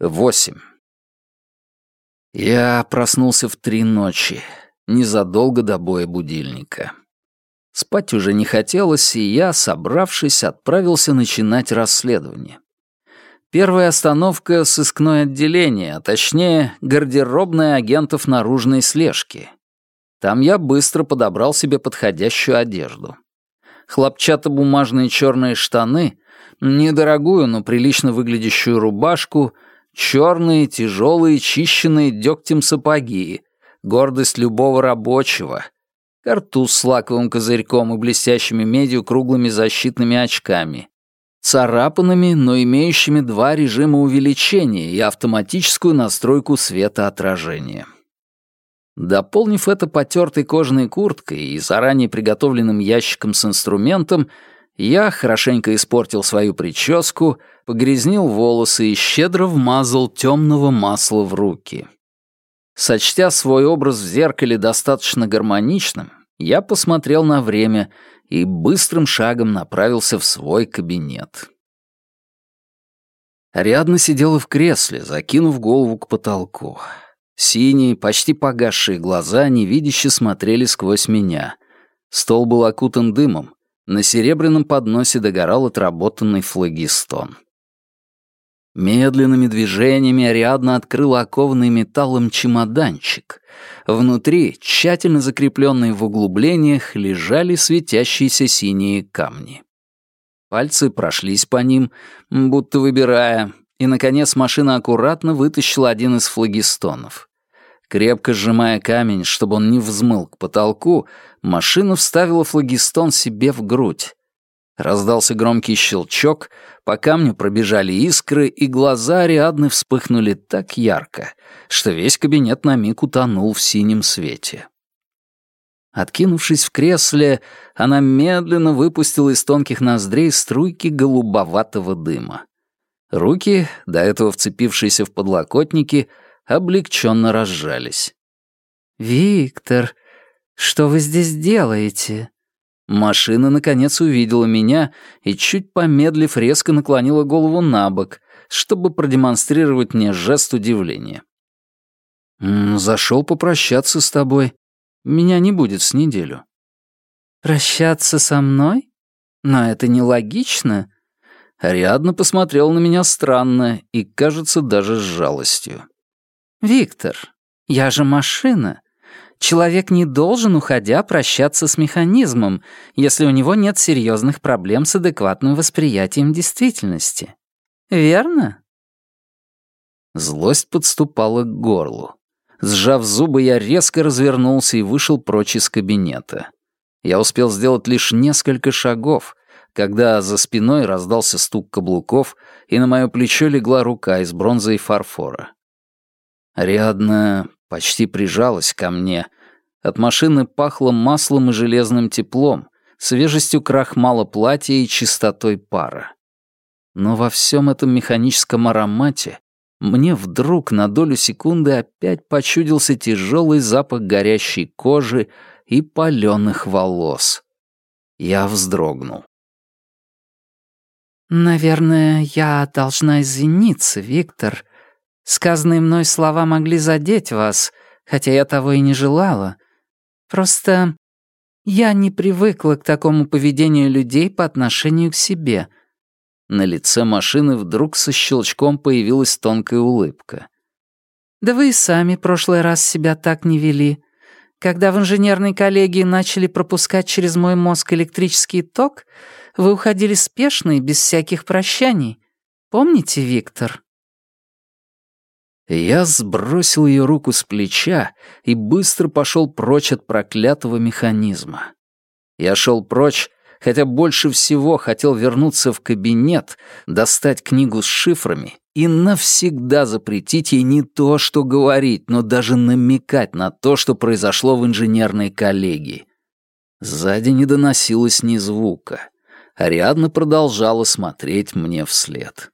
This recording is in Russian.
Восемь. Я проснулся в три ночи, незадолго до боя будильника. Спать уже не хотелось, и я, собравшись, отправился начинать расследование. Первая остановка — сыскное отделение, а точнее, гардеробная агентов наружной слежки. Там я быстро подобрал себе подходящую одежду. Хлопчатобумажные черные штаны, недорогую, но прилично выглядящую рубашку, черные, тяжелые, чищенные дегтем сапоги, гордость любого рабочего, картуз с лаковым козырьком и блестящими медью круглыми защитными очками, царапанными, но имеющими два режима увеличения и автоматическую настройку светоотражения. Дополнив это потертой кожаной курткой и заранее приготовленным ящиком с инструментом, я хорошенько испортил свою прическу, погрязнил волосы и щедро вмазал темного масла в руки. Сочтя свой образ в зеркале достаточно гармоничным, я посмотрел на время и быстрым шагом направился в свой кабинет. Ариадна сидела в кресле, закинув голову к потолку. Синие, почти погасшие глаза невидяще смотрели сквозь меня. Стол был окутан дымом. На серебряном подносе догорал отработанный флагистон. Медленными движениями Ариадна открыла окованный металлом чемоданчик. Внутри, тщательно закрепленные в углублениях, лежали светящиеся синие камни. Пальцы прошлись по ним, будто выбирая, и, наконец, машина аккуратно вытащила один из флагистонов. Крепко сжимая камень, чтобы он не взмыл к потолку, машина вставила флагистон себе в грудь. Раздался громкий щелчок, по камню пробежали искры, и глаза Ариадны вспыхнули так ярко, что весь кабинет на миг утонул в синем свете. Откинувшись в кресле, она медленно выпустила из тонких ноздрей струйки голубоватого дыма. Руки, до этого вцепившиеся в подлокотники, облегченно разжались. «Виктор, что вы здесь делаете?» Машина, наконец, увидела меня и, чуть помедлив, резко наклонила голову на бок, чтобы продемонстрировать мне жест удивления. «Зашел попрощаться с тобой. Меня не будет с неделю». «Прощаться со мной? Но это нелогично». Ариадна посмотрела на меня странно и, кажется, даже с жалостью. «Виктор, я же машина. Человек не должен, уходя, прощаться с механизмом, если у него нет серьезных проблем с адекватным восприятием действительности. Верно? Злость подступала к горлу. Сжав зубы, я резко развернулся и вышел прочь из кабинета. Я успел сделать лишь несколько шагов, когда за спиной раздался стук каблуков, и на мое плечо легла рука из бронзы и фарфора. Ариадна почти прижалась ко мне. От машины пахло маслом и железным теплом, свежестью крахмала платья и чистотой пара. Но во всем этом механическом аромате мне вдруг на долю секунды опять почудился тяжелый запах горящей кожи и паленых волос. Я вздрогнул. «Наверное, я должна извиниться, Виктор», Сказанные мной слова могли задеть вас, хотя я того и не желала. Просто я не привыкла к такому поведению людей по отношению к себе». На лице машины вдруг со щелчком появилась тонкая улыбка. «Да вы и сами прошлый раз себя так не вели. Когда в инженерной коллегии начали пропускать через мой мозг электрический ток, вы уходили спешно и без всяких прощаний. Помните, Виктор?» Я сбросил ее руку с плеча и быстро пошел прочь от проклятого механизма. Я шел прочь, хотя больше всего хотел вернуться в кабинет, достать книгу с шифрами и навсегда запретить ей не то, что говорить, но даже намекать на то, что произошло в инженерной коллегии. Сзади не доносилось ни звука. Ариадна продолжала смотреть мне вслед.